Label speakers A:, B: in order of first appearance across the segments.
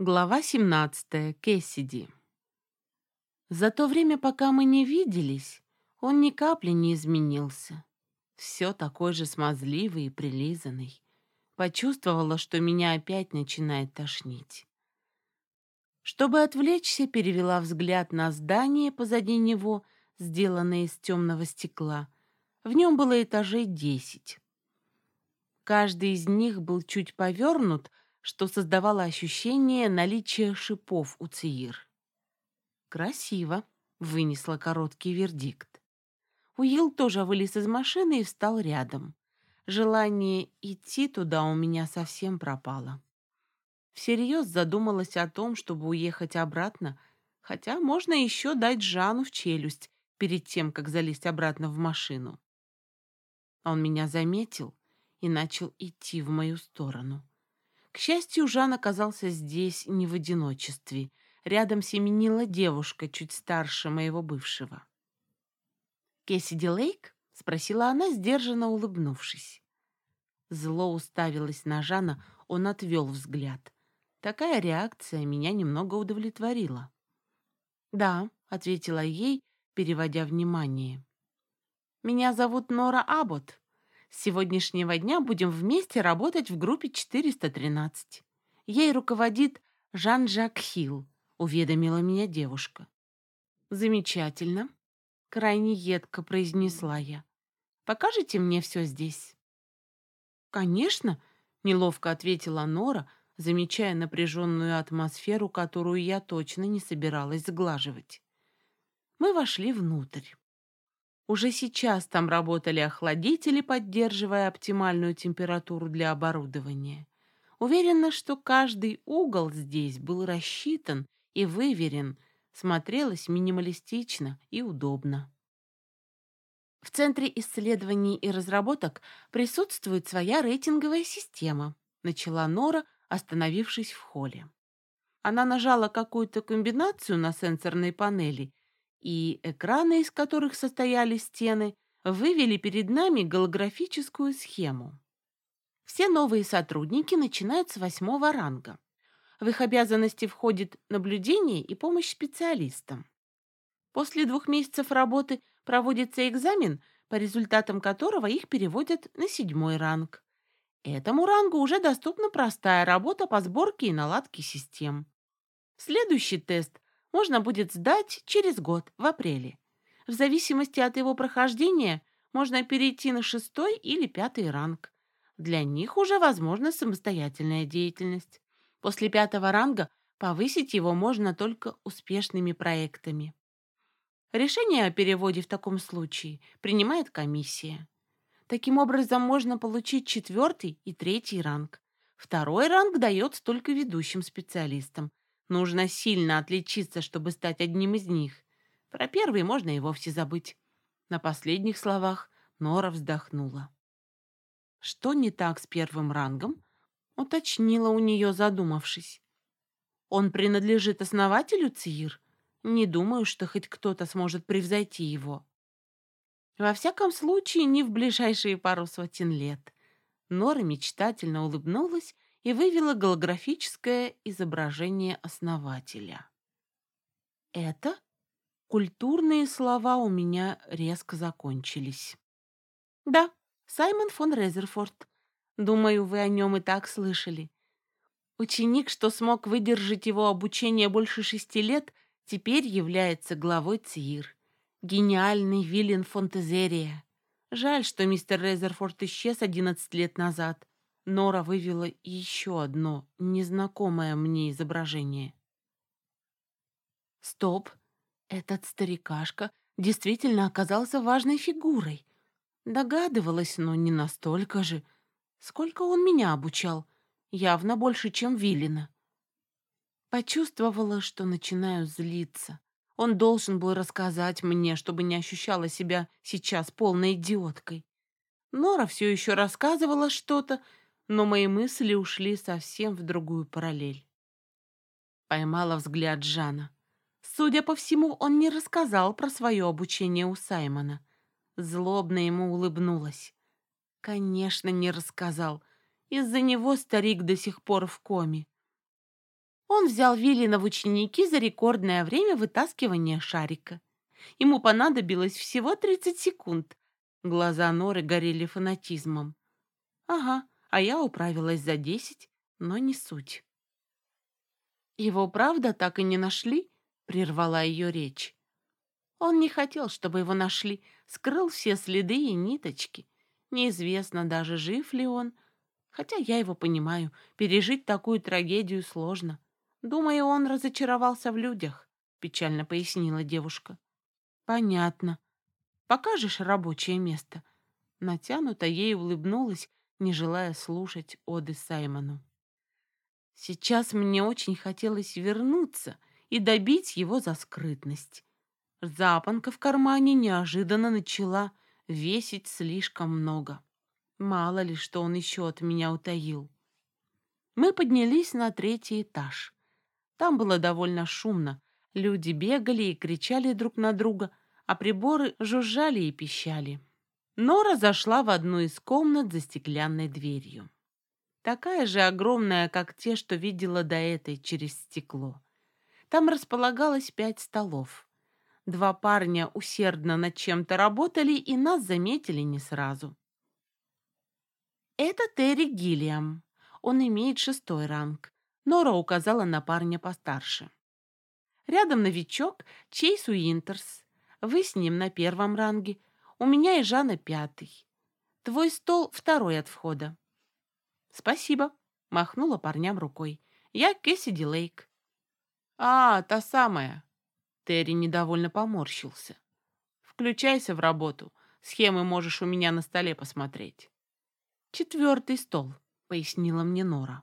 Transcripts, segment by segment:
A: Глава 17. Кэссиди. За то время, пока мы не виделись, он ни капли не изменился. Все такой же смазливый и прилизанный. Почувствовала, что меня опять начинает тошнить. Чтобы отвлечься, перевела взгляд на здание позади него, сделанное из темного стекла. В нем было этажей десять. Каждый из них был чуть повернут — что создавало ощущение наличия шипов у Циир. «Красиво», — вынесла короткий вердикт. Уилл тоже вылез из машины и встал рядом. Желание идти туда у меня совсем пропало. Всерьез задумалась о том, чтобы уехать обратно, хотя можно еще дать Жану в челюсть перед тем, как залезть обратно в машину. Он меня заметил и начал идти в мою сторону. К счастью, Жан оказался здесь не в одиночестве. Рядом семенила девушка, чуть старше моего бывшего. «Кессиди Лейк?» — спросила она, сдержанно улыбнувшись. Зло уставилась на Жана, он отвел взгляд. Такая реакция меня немного удовлетворила. «Да», — ответила ей, переводя внимание. «Меня зовут Нора Аббот. С сегодняшнего дня будем вместе работать в группе 413. Ей руководит Жан-Жак Хилл, уведомила меня девушка. Замечательно, крайне едко произнесла я. Покажите мне все здесь? Конечно, неловко ответила Нора, замечая напряженную атмосферу, которую я точно не собиралась сглаживать. Мы вошли внутрь. Уже сейчас там работали охладители, поддерживая оптимальную температуру для оборудования. Уверена, что каждый угол здесь был рассчитан и выверен, смотрелось минималистично и удобно. В Центре исследований и разработок присутствует своя рейтинговая система, начала Нора, остановившись в холле. Она нажала какую-то комбинацию на сенсорной панели — и экраны, из которых состояли стены, вывели перед нами голографическую схему. Все новые сотрудники начинают с восьмого ранга. В их обязанности входит наблюдение и помощь специалистам. После двух месяцев работы проводится экзамен, по результатам которого их переводят на седьмой ранг. Этому рангу уже доступна простая работа по сборке и наладке систем. Следующий тест можно будет сдать через год, в апреле. В зависимости от его прохождения можно перейти на шестой или пятый ранг. Для них уже возможна самостоятельная деятельность. После пятого ранга повысить его можно только успешными проектами. Решение о переводе в таком случае принимает комиссия. Таким образом, можно получить четвертый и третий ранг. Второй ранг дается только ведущим специалистам, Нужно сильно отличиться, чтобы стать одним из них. Про первый можно и вовсе забыть. На последних словах Нора вздохнула. Что не так с первым рангом? Уточнила у нее, задумавшись. Он принадлежит основателю ЦИИР? Не думаю, что хоть кто-то сможет превзойти его. Во всяком случае, не в ближайшие пару сотен лет. Нора мечтательно улыбнулась и вывела голографическое изображение основателя. Это культурные слова у меня резко закончились. Да, Саймон фон Резерфорд. Думаю, вы о нем и так слышали. Ученик, что смог выдержать его обучение больше шести лет, теперь является главой ЦИИР. Гениальный Виллен Фонтезерия. Жаль, что мистер Резерфорд исчез одиннадцать лет назад. Нора вывела еще одно незнакомое мне изображение. Стоп! Этот старикашка действительно оказался важной фигурой. Догадывалась, но не настолько же. Сколько он меня обучал? Явно больше, чем Виллина. Почувствовала, что начинаю злиться. Он должен был рассказать мне, чтобы не ощущала себя сейчас полной идиоткой. Нора все еще рассказывала что-то, но мои мысли ушли совсем в другую параллель. Поймала взгляд Жана. Судя по всему, он не рассказал про свое обучение у Саймона. Злобно ему улыбнулась. Конечно, не рассказал. Из-за него старик до сих пор в коме. Он взял Виллина в ученики за рекордное время вытаскивания шарика. Ему понадобилось всего 30 секунд. Глаза Норы горели фанатизмом. Ага, а я управилась за 10, но не суть. «Его правда так и не нашли?» — прервала ее речь. Он не хотел, чтобы его нашли, скрыл все следы и ниточки. Неизвестно даже, жив ли он. Хотя я его понимаю, пережить такую трагедию сложно. Думаю, он разочаровался в людях, печально пояснила девушка. Понятно. Покажешь рабочее место? Натянуто ей улыбнулась, не желая слушать оды Саймону. Сейчас мне очень хотелось вернуться и добить его за скрытность. Запонка в кармане неожиданно начала весить слишком много. Мало ли, что он еще от меня утаил. Мы поднялись на третий этаж. Там было довольно шумно. Люди бегали и кричали друг на друга, а приборы жужжали и пищали. Нора зашла в одну из комнат за стеклянной дверью. Такая же огромная, как те, что видела до этой через стекло. Там располагалось пять столов. Два парня усердно над чем-то работали, и нас заметили не сразу. «Это Терри Гиллиам. Он имеет шестой ранг». Нора указала на парня постарше. «Рядом новичок Чейз Уинтерс. Вы с ним на первом ранге. У меня и Жанна пятый. Твой стол второй от входа». «Спасибо», — махнула парням рукой. «Я Кэссиди Лейк». «А, та самая», Терри недовольно поморщился. «Включайся в работу. Схемы можешь у меня на столе посмотреть». «Четвертый стол», — пояснила мне Нора.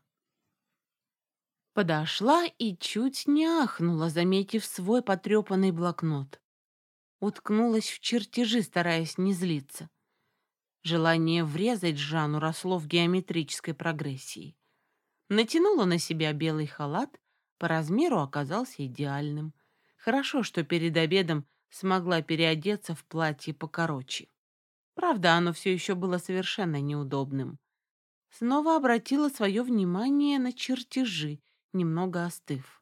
A: Подошла и чуть не ахнула, заметив свой потрепанный блокнот. Уткнулась в чертежи, стараясь не злиться. Желание врезать Жанну росло в геометрической прогрессии. Натянула на себя белый халат, по размеру оказался идеальным. Хорошо, что перед обедом смогла переодеться в платье покороче. Правда, оно все еще было совершенно неудобным. Снова обратила свое внимание на чертежи, немного остыв.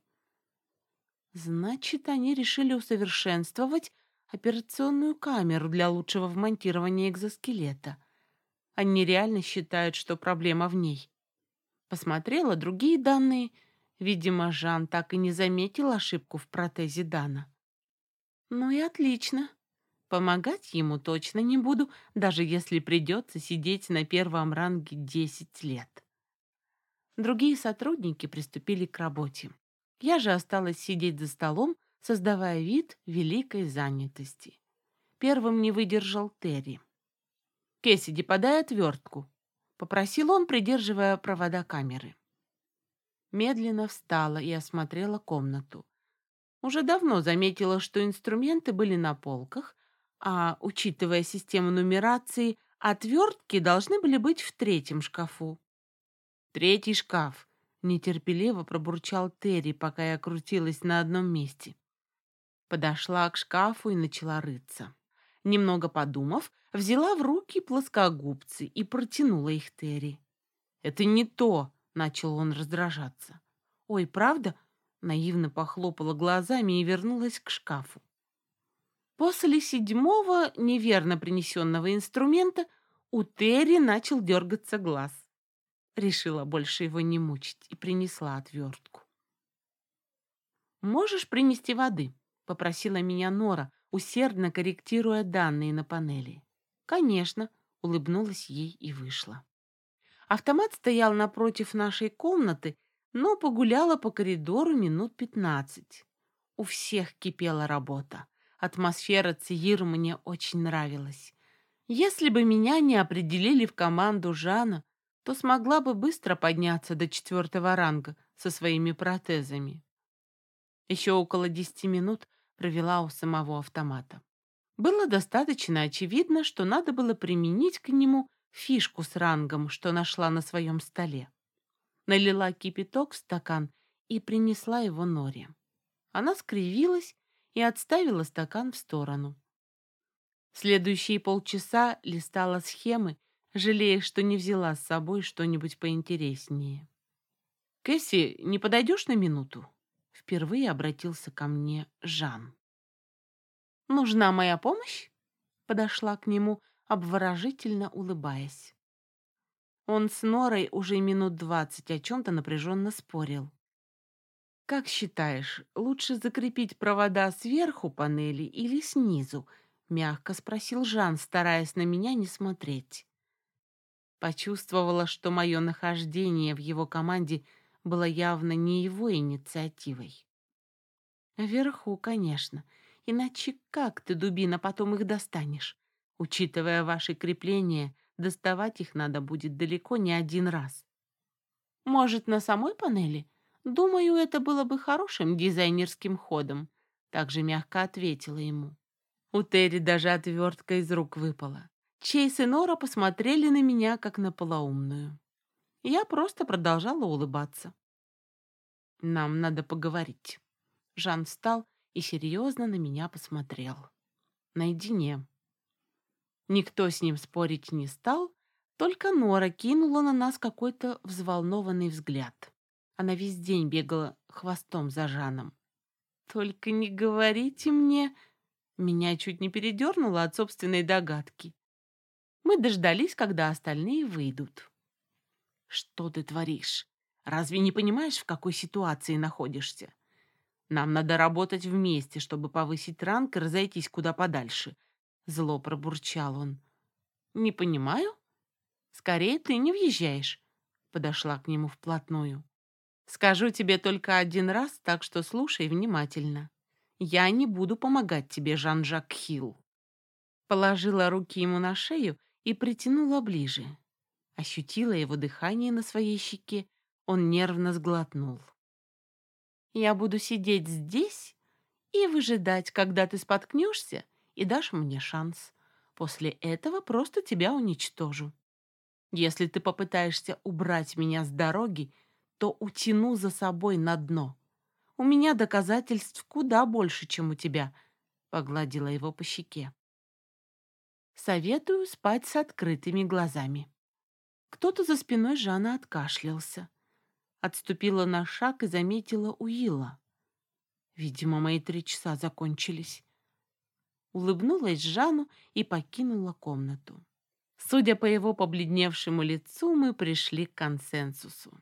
A: Значит, они решили усовершенствовать операционную камеру для лучшего вмонтирования экзоскелета. Они реально считают, что проблема в ней. Посмотрела другие данные — Видимо, Жан так и не заметил ошибку в протезе Дана. Ну и отлично. Помогать ему точно не буду, даже если придется сидеть на первом ранге 10 лет. Другие сотрудники приступили к работе. Я же осталась сидеть за столом, создавая вид великой занятости. Первым не выдержал Терри. «Кэссиди, подай отвертку», — попросил он, придерживая провода камеры медленно встала и осмотрела комнату. Уже давно заметила, что инструменты были на полках, а, учитывая систему нумерации, отвертки должны были быть в третьем шкафу. «Третий шкаф», — нетерпеливо пробурчал Терри, пока я крутилась на одном месте. Подошла к шкафу и начала рыться. Немного подумав, взяла в руки плоскогубцы и протянула их Терри. «Это не то», начал он раздражаться. «Ой, правда?» Наивно похлопала глазами и вернулась к шкафу. После седьмого неверно принесенного инструмента у Терри начал дергаться глаз. Решила больше его не мучить и принесла отвертку. «Можешь принести воды?» — попросила меня Нора, усердно корректируя данные на панели. «Конечно», — улыбнулась ей и вышла. Автомат стоял напротив нашей комнаты, но погуляла по коридору минут пятнадцать. У всех кипела работа. Атмосфера ЦИИР мне очень нравилась. Если бы меня не определили в команду Жана, то смогла бы быстро подняться до четвертого ранга со своими протезами. Еще около десяти минут провела у самого автомата. Было достаточно очевидно, что надо было применить к нему фишку с рангом, что нашла на своем столе. Налила кипяток в стакан и принесла его Норе. Она скривилась и отставила стакан в сторону. Следующие полчаса листала схемы, жалея, что не взяла с собой что-нибудь поинтереснее. «Кэсси, не подойдешь на минуту?» Впервые обратился ко мне Жан. «Нужна моя помощь?» Подошла к нему, обворожительно улыбаясь. Он с Норой уже минут двадцать о чем-то напряженно спорил. «Как считаешь, лучше закрепить провода сверху панели или снизу?» — мягко спросил Жан, стараясь на меня не смотреть. Почувствовала, что мое нахождение в его команде было явно не его инициативой. Вверху, конечно. Иначе как ты, дубина, потом их достанешь? Учитывая ваши крепления, доставать их надо будет далеко не один раз. Может, на самой панели? Думаю, это было бы хорошим дизайнерским ходом. Также мягко ответила ему. У Терри даже отвертка из рук выпала. Чейз и Нора посмотрели на меня, как на полоумную. Я просто продолжала улыбаться. «Нам надо поговорить». Жан встал и серьезно на меня посмотрел. Наедине. Никто с ним спорить не стал, только Нора кинула на нас какой-то взволнованный взгляд. Она весь день бегала хвостом за Жаном. «Только не говорите мне...» Меня чуть не передернуло от собственной догадки. Мы дождались, когда остальные выйдут. «Что ты творишь? Разве не понимаешь, в какой ситуации находишься? Нам надо работать вместе, чтобы повысить ранг и разойтись куда подальше». Зло пробурчал он. «Не понимаю. Скорее ты не въезжаешь», — подошла к нему вплотную. «Скажу тебе только один раз, так что слушай внимательно. Я не буду помогать тебе, Жан-Жак Хилл». Положила руки ему на шею и притянула ближе. Ощутила его дыхание на своей щеке, он нервно сглотнул. «Я буду сидеть здесь и выжидать, когда ты споткнешься и дашь мне шанс. После этого просто тебя уничтожу. Если ты попытаешься убрать меня с дороги, то утяну за собой на дно. У меня доказательств куда больше, чем у тебя», — погладила его по щеке. Советую спать с открытыми глазами. Кто-то за спиной Жана откашлялся. Отступила на шаг и заметила Уилла. Видимо, мои три часа закончились. Улыбнулась Жану и покинула комнату. Судя по его побледневшему лицу, мы пришли к консенсусу.